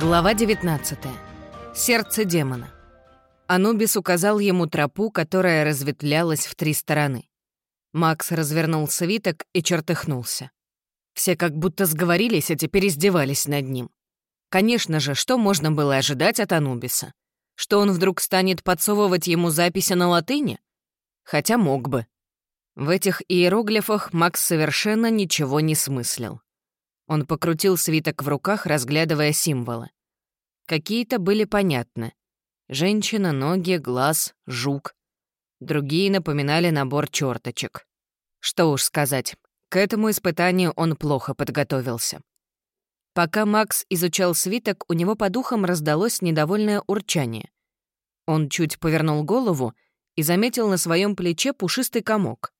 Глава 19. Сердце демона. Анубис указал ему тропу, которая разветвлялась в три стороны. Макс развернул свиток и чертыхнулся. Все как будто сговорились, а теперь издевались над ним. Конечно же, что можно было ожидать от Анубиса? Что он вдруг станет подсовывать ему записи на латыни? Хотя мог бы. В этих иероглифах Макс совершенно ничего не смыслил. Он покрутил свиток в руках, разглядывая символы. Какие-то были понятны. Женщина, ноги, глаз, жук. Другие напоминали набор черточек. Что уж сказать, к этому испытанию он плохо подготовился. Пока Макс изучал свиток, у него по духам раздалось недовольное урчание. Он чуть повернул голову и заметил на своем плече пушистый комок.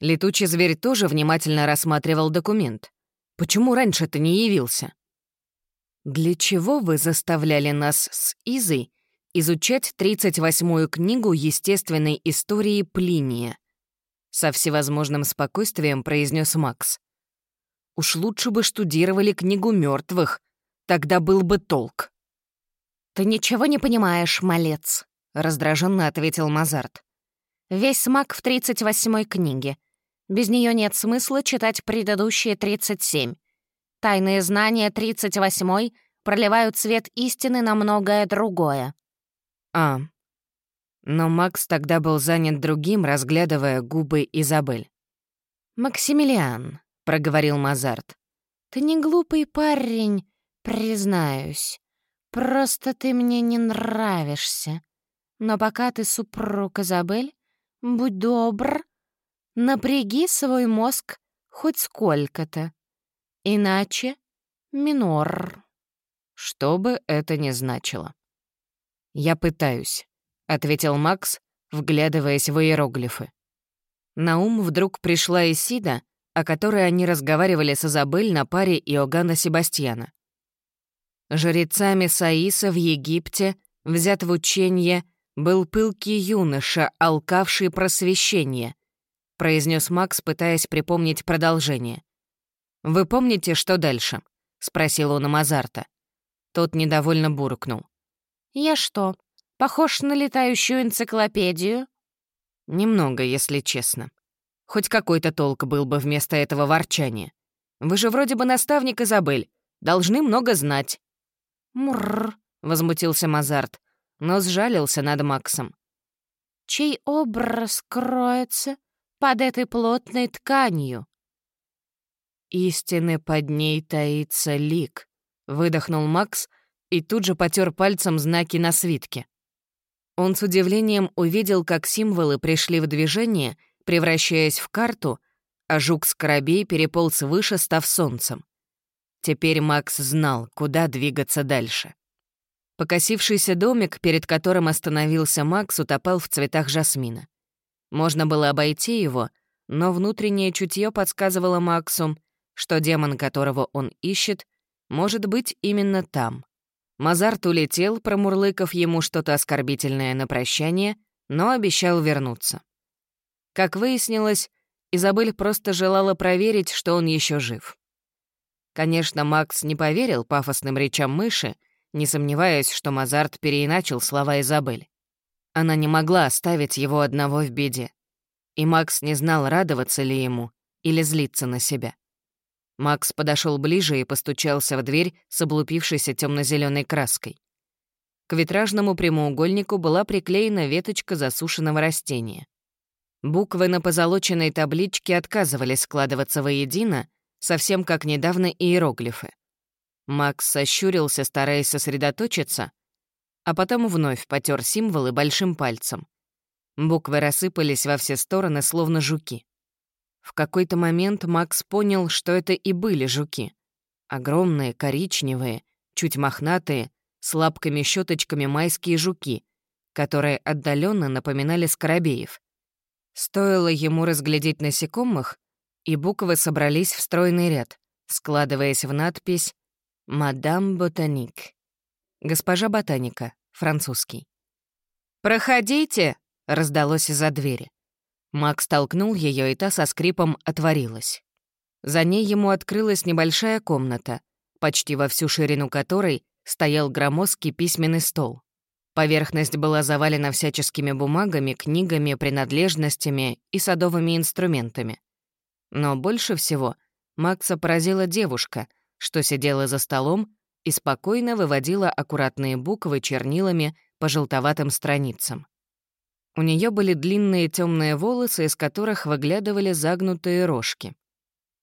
Летучий зверь тоже внимательно рассматривал документ. Почему раньше ты не явился?» «Для чего вы заставляли нас с Изой изучать 38-ю книгу естественной истории Плиния?» Со всевозможным спокойствием произнес Макс. «Уж лучше бы штудировали книгу мертвых, тогда был бы толк». «Ты ничего не понимаешь, малец», — раздраженно ответил Мазарт. «Весь смак в 38-й книге. Без нее нет смысла читать предыдущие 37. Тайные знания 38-й проливают свет истины на многое другое. А. Но Макс тогда был занят другим, разглядывая губы Изабель. «Максимилиан», — проговорил Мазарт, — «ты не глупый парень, признаюсь. Просто ты мне не нравишься. Но пока ты супруг Изабель, будь добр, Напряги свой мозг хоть сколько-то. Иначе минор. Что бы это ни значило. «Я пытаюсь», — ответил Макс, вглядываясь в иероглифы. На ум вдруг пришла Исида, о которой они разговаривали с Изабель на паре Иоганна Себастьяна. Жрецами Саиса в Египте, взят в учение, был пылкий юноша, алкавший просвещение, произнес Макс, пытаясь припомнить продолжение. «Вы помните, что дальше?» — спросил он у Мазарта. Тот недовольно буркнул. «Я что, похож на летающую энциклопедию?» «Немного, если честно. Хоть какой-то толк был бы вместо этого ворчания. Вы же вроде бы наставник Изабель, должны много знать». «Мурр», — возмутился Мазарт, но сжалился над Максом. «Чей образ кроется под этой плотной тканью. «Истины под ней таится лик», — выдохнул Макс и тут же потер пальцем знаки на свитке. Он с удивлением увидел, как символы пришли в движение, превращаясь в карту, а жук-скоробей переполз выше, став солнцем. Теперь Макс знал, куда двигаться дальше. Покосившийся домик, перед которым остановился Макс, утопал в цветах жасмина. Можно было обойти его, но внутреннее чутье подсказывало Максу, что демон, которого он ищет, может быть именно там. Мазарт улетел, промурлыков ему что-то оскорбительное на прощание, но обещал вернуться. Как выяснилось, Изабель просто желала проверить, что он еще жив. Конечно, Макс не поверил пафосным речам мыши, не сомневаясь, что Мазарт переиначил слова Изабель. Она не могла оставить его одного в беде. И Макс не знал, радоваться ли ему или злиться на себя. Макс подошел ближе и постучался в дверь с облупившейся темно зеленой краской. К витражному прямоугольнику была приклеена веточка засушенного растения. Буквы на позолоченной табличке отказывались складываться воедино, совсем как недавно иероглифы. Макс сощурился, стараясь сосредоточиться, а потом вновь потер символы большим пальцем. Буквы рассыпались во все стороны, словно жуки. В какой-то момент Макс понял, что это и были жуки. Огромные, коричневые, чуть мохнатые, с лапками-щеточками майские жуки, которые отдаленно напоминали скоробеев. Стоило ему разглядеть насекомых, и буквы собрались в стройный ряд, складываясь в надпись «Мадам Ботаник». Госпожа Ботаника, французский. «Проходите!» — раздалось из-за двери. Макс толкнул ее, и та со скрипом отворилась. За ней ему открылась небольшая комната, почти во всю ширину которой стоял громоздкий письменный стол. Поверхность была завалена всяческими бумагами, книгами, принадлежностями и садовыми инструментами. Но больше всего Макса поразила девушка, что сидела за столом и спокойно выводила аккуратные буквы чернилами по желтоватым страницам. У нее были длинные темные волосы, из которых выглядывали загнутые рожки.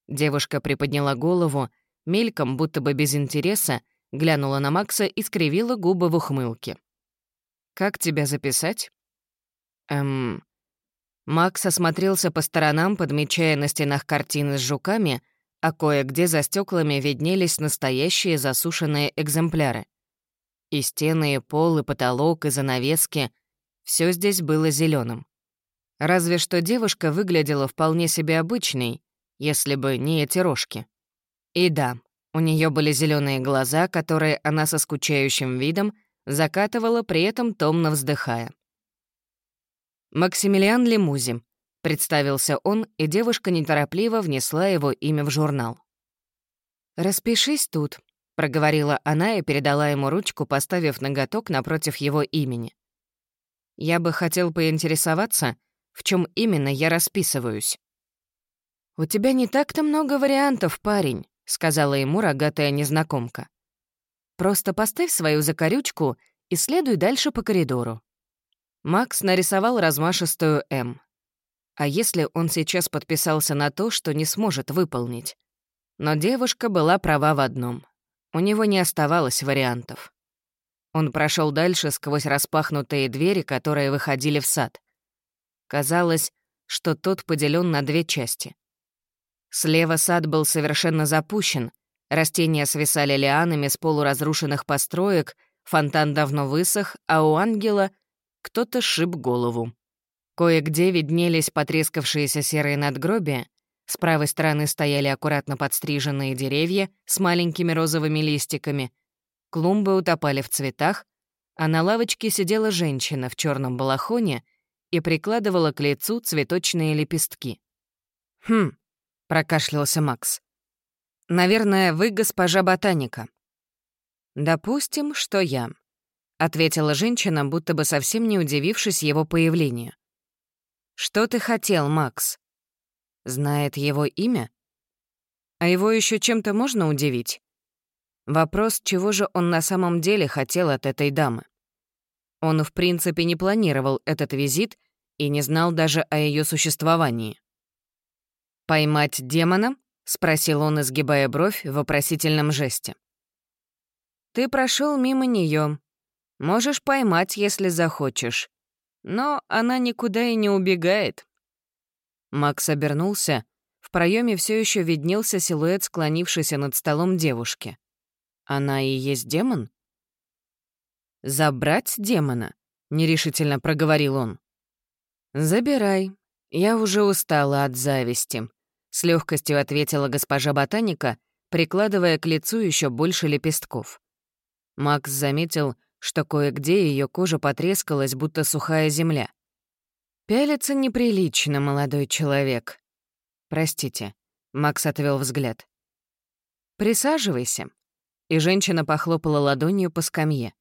Девушка приподняла голову, мельком, будто бы без интереса, глянула на Макса и скривила губы в ухмылке. «Как тебя записать?» «Эм...» Макс осмотрелся по сторонам, подмечая на стенах картины с жуками, а кое-где за стеклами виднелись настоящие засушенные экземпляры. И стены, и пол, и потолок, и занавески — все здесь было зеленым. Разве что девушка выглядела вполне себе обычной, если бы не эти рожки. И да, у нее были зеленые глаза, которые она со скучающим видом закатывала, при этом томно вздыхая. «Максимилиан Лемузи», — представился он, и девушка неторопливо внесла его имя в журнал. «Распишись тут», — проговорила она и передала ему ручку, поставив ноготок напротив его имени. «Я бы хотел поинтересоваться, в чем именно я расписываюсь». «У тебя не так-то много вариантов, парень», — сказала ему рогатая незнакомка. «Просто поставь свою закорючку и следуй дальше по коридору». Макс нарисовал размашистую «М». А если он сейчас подписался на то, что не сможет выполнить? Но девушка была права в одном. У него не оставалось вариантов. Он прошел дальше сквозь распахнутые двери, которые выходили в сад. Казалось, что тот поделен на две части. Слева сад был совершенно запущен, растения свисали лианами с полуразрушенных построек, фонтан давно высох, а у ангела кто-то шиб голову. Кое-где виднелись потрескавшиеся серые надгробия, с правой стороны стояли аккуратно подстриженные деревья с маленькими розовыми листиками, клумбы утопали в цветах, а на лавочке сидела женщина в черном балахоне и прикладывала к лицу цветочные лепестки. «Хм», — прокашлялся Макс. «Наверное, вы госпожа ботаника». «Допустим, что я», — ответила женщина, будто бы совсем не удивившись его появлению. «Что ты хотел, Макс?» Знает его имя? А его еще чем-то можно удивить? Вопрос, чего же он на самом деле хотел от этой дамы. Он, в принципе, не планировал этот визит и не знал даже о ее существовании. «Поймать демона?» — спросил он, изгибая бровь в вопросительном жесте. «Ты прошел мимо нее. Можешь поймать, если захочешь. Но она никуда и не убегает». Макс обернулся. В проеме все еще виднелся силуэт склонившейся над столом девушки. Она и есть демон? «Забрать демона?» — нерешительно проговорил он. «Забирай. Я уже устала от зависти с легкостью ответила госпожа ботаника, прикладывая к лицу еще больше лепестков. Макс заметил, что кое-где ее кожа потрескалась, будто сухая земля. «Пялиться неприлично, молодой человек». «Простите», — Макс отвел взгляд. «Присаживайся». И женщина похлопала ладонью по скамье.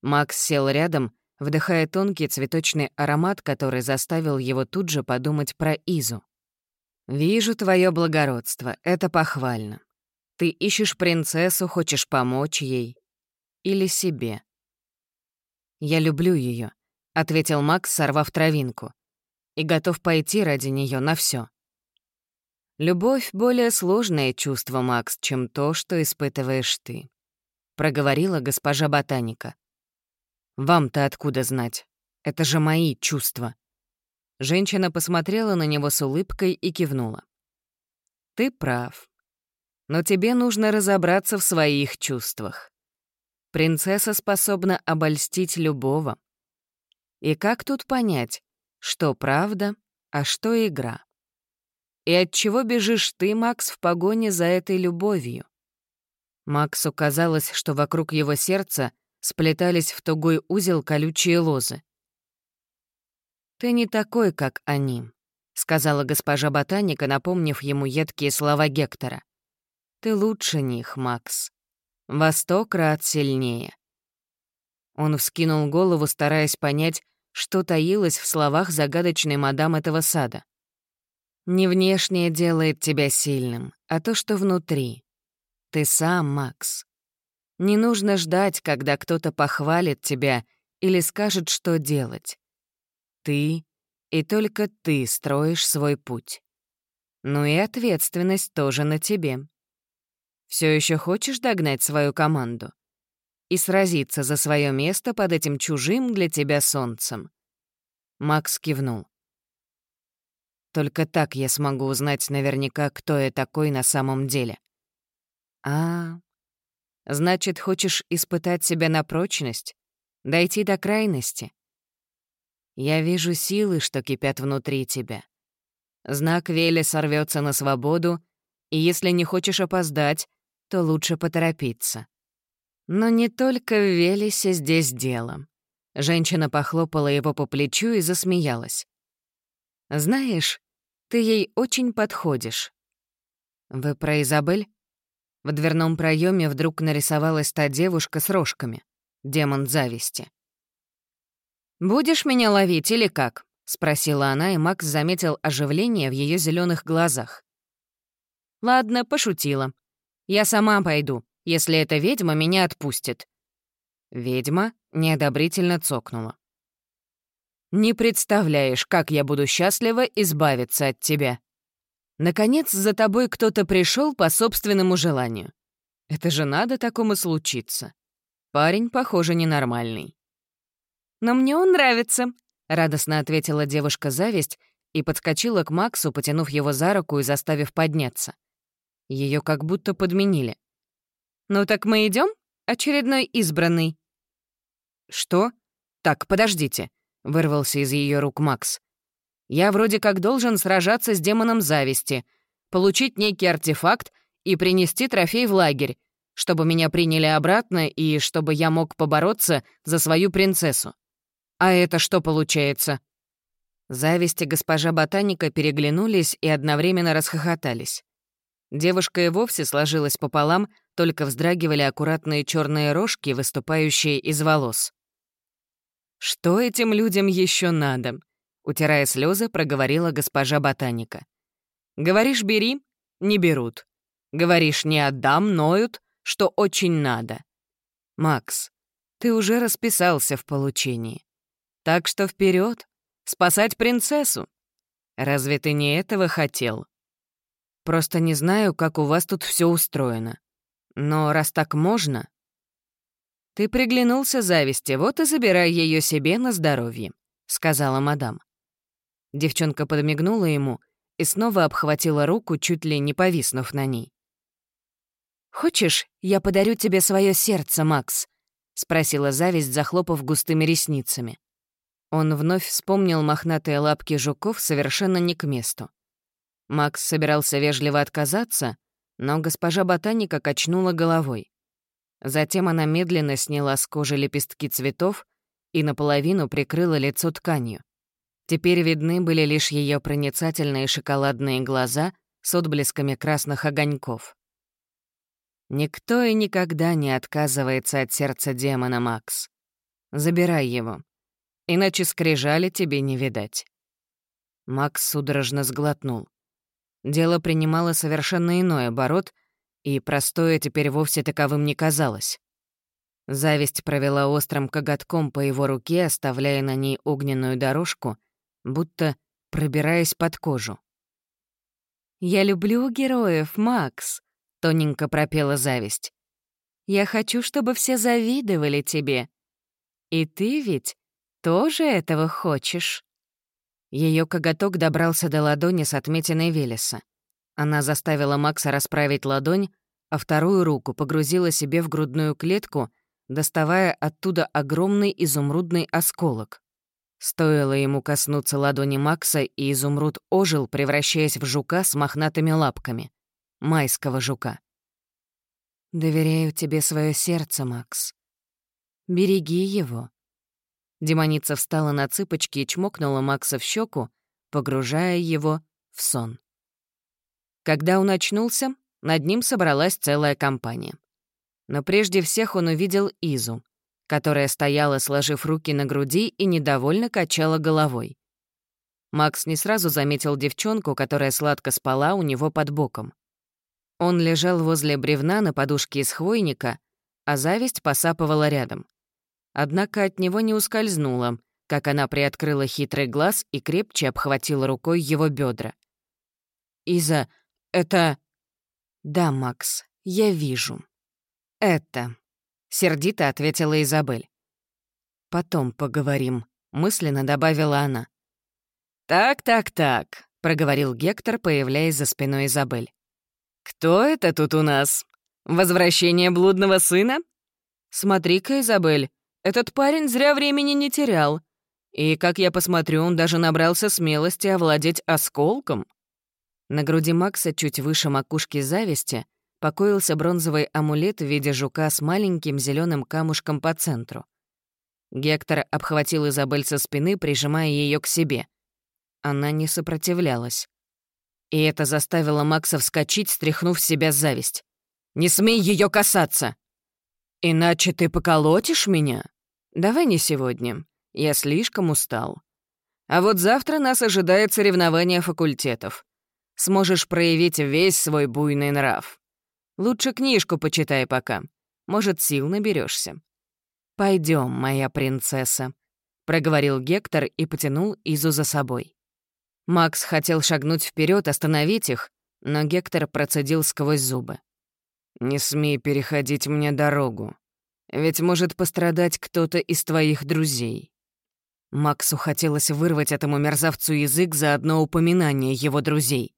Макс сел рядом, вдыхая тонкий цветочный аромат, который заставил его тут же подумать про Изу. «Вижу твое благородство, это похвально. Ты ищешь принцессу, хочешь помочь ей. Или себе». «Я люблю ее, ответил Макс, сорвав травинку. «И готов пойти ради нее на все. «Любовь — более сложное чувство, Макс, чем то, что испытываешь ты», — проговорила госпожа ботаника. «Вам-то откуда знать? Это же мои чувства», Женщина посмотрела на него с улыбкой и кивнула. «Ты прав. Но тебе нужно разобраться в своих чувствах. Принцесса способна обольстить любого. И как тут понять, что правда, а что игра? И от чего бежишь ты, Макс, в погоне за этой любовью?» Максу казалось, что вокруг его сердца сплетались в тугой узел колючие лозы. «Ты не такой, как они», — сказала госпожа ботаника, напомнив ему едкие слова Гектора. «Ты лучше них, Макс. Во сто крат сильнее. Он вскинул голову, стараясь понять, что таилось в словах загадочной мадам этого сада. «Не внешнее делает тебя сильным, а то, что внутри. Ты сам, Макс. Не нужно ждать, когда кто-то похвалит тебя или скажет, что делать. Ты и только ты строишь свой путь. Ну и ответственность тоже на тебе. Все еще хочешь догнать свою команду? И сразиться за свое место под этим чужим для тебя солнцем?» Макс кивнул. «Только так я смогу узнать наверняка, кто я такой на самом деле». «А, значит, хочешь испытать себя на прочность? Дойти до крайности?» «Я вижу силы, что кипят внутри тебя. Знак Вели сорвется на свободу, и если не хочешь опоздать, то лучше поторопиться. Но не только в Велесе здесь дело. Женщина похлопала его по плечу и засмеялась. «Знаешь, ты ей очень подходишь». «Вы про Изабель?» В дверном проеме вдруг нарисовалась та девушка с рожками, демон зависти. «Будешь меня ловить или как?» — спросила она, и Макс заметил оживление в ее зеленых глазах. «Ладно, пошутила. Я сама пойду, если эта ведьма меня отпустит». Ведьма неодобрительно цокнула. «Не представляешь, как я буду счастлива избавиться от тебя. Наконец, за тобой кто-то пришел по собственному желанию. Это же надо такому случиться. Парень, похоже, ненормальный». «Но мне он нравится», — радостно ответила девушка-зависть и подскочила к Максу, потянув его за руку и заставив подняться. Ее как будто подменили. «Ну так мы идем? Очередной избранный». «Что? Так, подождите», — вырвался из ее рук Макс. «Я вроде как должен сражаться с демоном зависти, получить некий артефакт и принести трофей в лагерь, чтобы меня приняли обратно и чтобы я мог побороться за свою принцессу. А это что получается?» Зависть и госпожа Ботаника переглянулись и одновременно расхохотались. Девушка и вовсе сложилась пополам, только вздрагивали аккуратные черные рожки, выступающие из волос. «Что этим людям еще надо?» — утирая слезы, проговорила госпожа Ботаника. «Говоришь, бери — не берут. Говоришь, не отдам, ноют, что очень надо. Макс, ты уже расписался в получении. Так что вперед, спасать принцессу. Разве ты не этого хотел?» Просто не знаю, как у вас тут все устроено. Но раз так можно... Ты приглянулся зависти, вот и забирай ее себе на здоровье, сказала мадам. Девчонка подмигнула ему и снова обхватила руку, чуть ли не повиснув на ней. «Хочешь, я подарю тебе свое сердце, Макс?» — спросила зависть, захлопав густыми ресницами. Он вновь вспомнил мохнатые лапки жуков совершенно не к месту. Макс собирался вежливо отказаться, но госпожа ботаника качнула головой. Затем она медленно сняла с кожи лепестки цветов и наполовину прикрыла лицо тканью. Теперь видны были лишь ее проницательные шоколадные глаза с отблесками красных огоньков. Никто и никогда не отказывается от сердца демона, Макс. Забирай его, иначе скрижали тебе не видать. Макс судорожно сглотнул. Дело принимало совершенно иной оборот, и простое теперь вовсе таковым не казалось. Зависть провела острым коготком по его руке, оставляя на ней огненную дорожку, будто пробираясь под кожу. «Я люблю героев, Макс», — тоненько пропела зависть. «Я хочу, чтобы все завидовали тебе. И ты ведь тоже этого хочешь?» Ее коготок добрался до ладони с отметиной Велеса. Она заставила Макса расправить ладонь, а вторую руку погрузила себе в грудную клетку, доставая оттуда огромный изумрудный осколок. Стоило ему коснуться ладони Макса, и изумруд ожил, превращаясь в жука с мохнатыми лапками. Майского жука. «Доверяю тебе свое сердце, Макс. Береги его», Демоница встала на цыпочки и чмокнула Макса в щеку, погружая его в сон. Когда он очнулся, над ним собралась целая компания. Но прежде всех он увидел Изу, которая стояла, сложив руки на груди и недовольно качала головой. Макс не сразу заметил девчонку, которая сладко спала у него под боком. Он лежал возле бревна на подушке из хвойника, а зависть посапывала рядом. Однако от него не ускользнула, как она приоткрыла хитрый глаз и крепче обхватила рукой его бедра. «Иза, это...» «Да, Макс, я вижу. Это...» — сердито ответила Изабель. «Потом поговорим», — мысленно добавила она. «Так-так-так», — проговорил Гектор, появляясь за спиной Изабель. «Кто это тут у нас? Возвращение блудного сына?» «Смотри-ка, Изабель, этот парень зря времени не терял. И, как я посмотрю, он даже набрался смелости овладеть осколком». На груди Макса, чуть выше макушки зависти, покоился бронзовый амулет в виде жука с маленьким зеленым камушком по центру. Гектор обхватил Изабель со спины, прижимая ее к себе. Она не сопротивлялась. И это заставило Макса вскочить, стряхнув с себя зависть. «Не смей ее касаться!» «Иначе ты поколотишь меня? Давай не сегодня. Я слишком устал. А вот завтра нас ожидает соревнование факультетов. Сможешь проявить весь свой буйный нрав. Лучше книжку почитай пока. Может, сил наберешься. Пойдем, моя принцесса», — проговорил Гектор и потянул Изу за собой. Макс хотел шагнуть вперед, остановить их, но Гектор процедил сквозь зубы. «Не смей переходить мне дорогу, ведь может пострадать кто-то из твоих друзей». Максу хотелось вырвать этому мерзавцу язык за одно упоминание его друзей.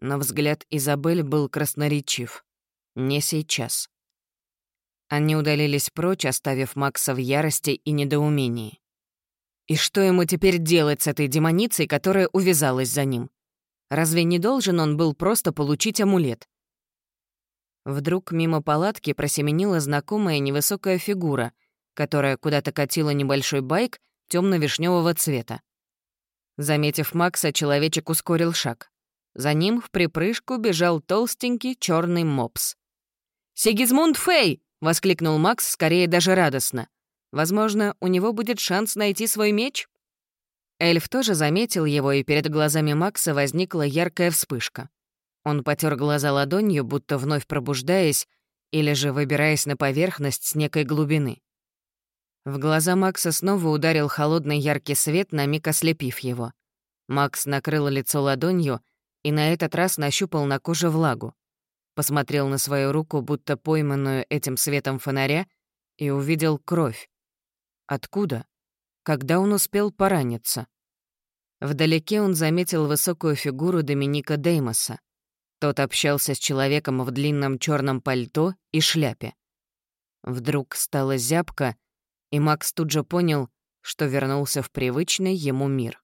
Но взгляд Изабель был красноречив. Не сейчас. Они удалились прочь, оставив Макса в ярости и недоумении. И что ему теперь делать с этой демоницей, которая увязалась за ним? Разве не должен он был просто получить амулет? Вдруг мимо палатки просеменила знакомая невысокая фигура, которая куда-то катила небольшой байк темно вишневого цвета. Заметив Макса, человечек ускорил шаг. За ним в припрыжку бежал толстенький черный мопс. «Сигизмунд Фей!» — воскликнул Макс, скорее даже радостно. «Возможно, у него будет шанс найти свой меч?» Эльф тоже заметил его, и перед глазами Макса возникла яркая вспышка. Он потер глаза ладонью, будто вновь пробуждаясь, или же выбираясь на поверхность с некой глубины. В глаза Макса снова ударил холодный яркий свет, на миг ослепив его. Макс накрыл лицо ладонью и на этот раз нащупал на коже влагу посмотрел на свою руку, будто пойманную этим светом фонаря, и увидел кровь. Откуда? Когда он успел пораниться? Вдалеке он заметил высокую фигуру Доминика Деймоса. Тот общался с человеком в длинном черном пальто и шляпе. Вдруг стало зябко, и Макс тут же понял, что вернулся в привычный ему мир.